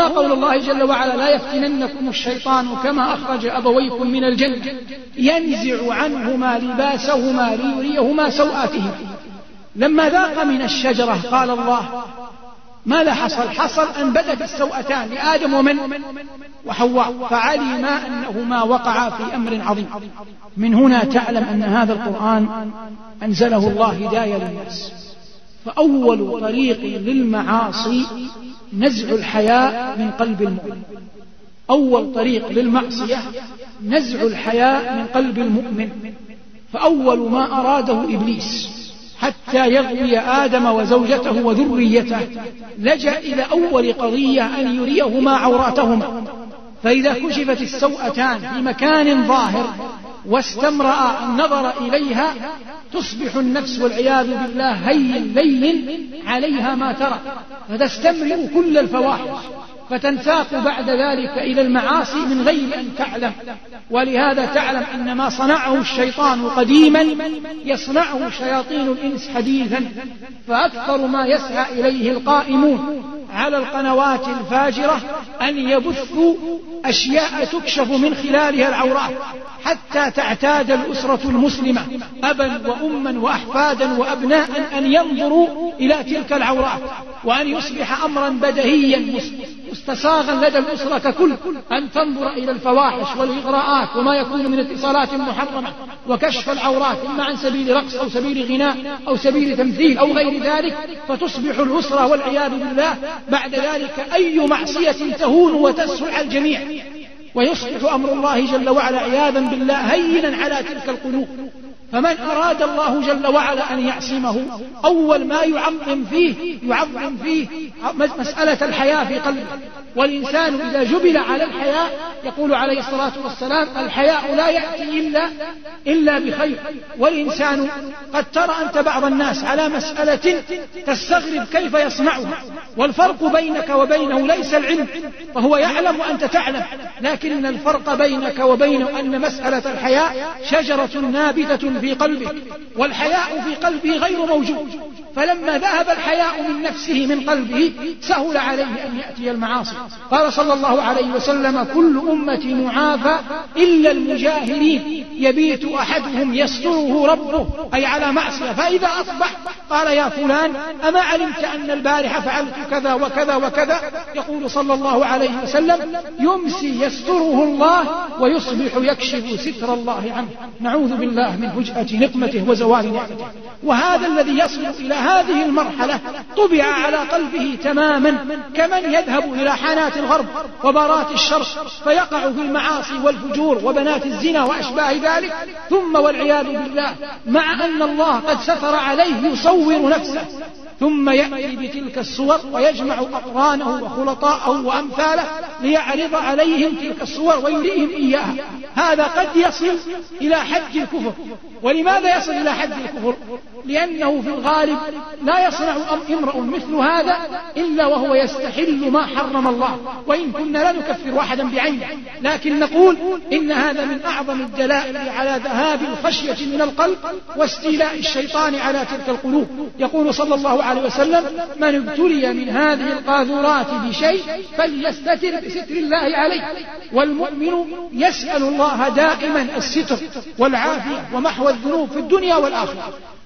هنا قول الله جل وعلا لا يفتننكم الشيطان كما أخرج أبويكم من الجنة ينزع عنهما لباسهما ليريهما سوآتهما. لما ذاق من الشجرة قال الله ماذا حصل حصل أن بدت السوءتان لآدم ومن؟ وحواء فعلما أنهما وقعا في أمر عظيم. من هنا تعلم أن هذا القرآن أنزله الله هداية للناس فأول طريق للمعاصي نزع الحياء من قلب المؤمن. أول طريق للمعصية نزع الحياء من قلب المؤمن. فأول ما أراده إبليس حتى يغوي آدم وزوجته وذريته لجأ إلى أول قضية أن يريهما عوراتهما. فإذا كشفت السوءتان في مكان ظاهر واستمرأ النظر إليها تصبح النفس والعياذ بالله هين لين عليها ما ترى فتستمرئ كل الفواحش فتنساق بعد ذلك إلى المعاصي من غير أن تعلم. ولهذا تعلم أن ما صنعه الشيطان قديما يصنعه شياطين الإنس حديثا فأكثر ما يسعى إليه القائمون على القنوات الفاجرة أن يبثوا أشياء تكشف من خلالها العورات حتى تعتاد الأسرة المسلمة أبا وأما وأحفادا وأبناء أن ينظروا إلى تلك العورات وأن يصبح أمرا بدهيا مسلم مستساغا لدى الأسرة ككل أن تنظر إلى الفواحش والإغراءات وما يكون من اتصالات محرمة وكشف العورات إما عن سبيل رقص أو سبيل غناء أو سبيل تمثيل أو غير ذلك فتصبح الأسرة والعياذ بالله. بعد ذلك أي معصية تهون وتسرع الجميع. ويصبح أمر الله جل وعلا عياذا بالله هينا على تلك القلوب. فمن أراد الله جل وعلا أن يعصمه أول ما يعظم فيه يعظم فيه مسألة الحياة في قلبه. والإنسان إذا جبل على الحياء يقول عليه الصلاة والسلام الحياء لا يأتي إلا, إلا بخير. والإنسان قد ترى أنت بعض الناس على مسألة تستغرب كيف يصنعها. والفرق بينك وبينه ليس العلم فهو يعلم وأنت تعلم. لكن الفرق بينك وبينه أن مسألة الحياء شجرة نابتة في قلبك والحياء في قلبه غير موجود. فلما ذهب الحياء من نفسه من قلبه سهل عليه أن يأتي المعاصي. قال صلى الله عليه وسلم كل أمتي معافى إلا المجاهرين يبيت أحدهم يستره ربه أي على معصية فإذا أصبح قال يا فلان أما علمت أن البارحة فعلت كذا وكذا وكذا؟ يقول صلى الله عليه وسلم يمسي يستره الله ويصبح يكشف ستر الله عنه. نعوذ بالله من فجأة نقمته وزوال نعمته. وهذا الذي يصل إلى هذه المرحلة طبع على قلبه تماما كمن يذهب إلى حانات الغرب وبارات الشرق فيقع في المعاصي والفجور وبنات الزنا وأشباه ذلك. ثم والعياذ بالله مع أن الله قد ستر عليه يصور نفسه. ثم يأتي بتلك الصور ويجمع أقرانه وخلطاءه وأمثاله ليعرض عليهم تلك الصور ويريهم إياها. هذا قد يصل إلى حد الكفر. ولماذا يصل إلى حد الكفر؟ لأنه في الغالب لا يصنع امرأ مثل هذا إلا وهو يستحل ما حرم الله. وإن كنا لا نكفر أحدا بعينه لكن نقول إن هذا من أعظم الدلائل على ذهاب الخشية من القلب واستيلاء الشيطان على تلك القلوب. يقول صلى الله عليه وسلم من ابتلي من هذه القاذورات بشيء فليستتر بستر الله عليه. والمؤمن يسأل الله دائما الستر والعافية ومحو الذنوب في الدنيا والآخرة.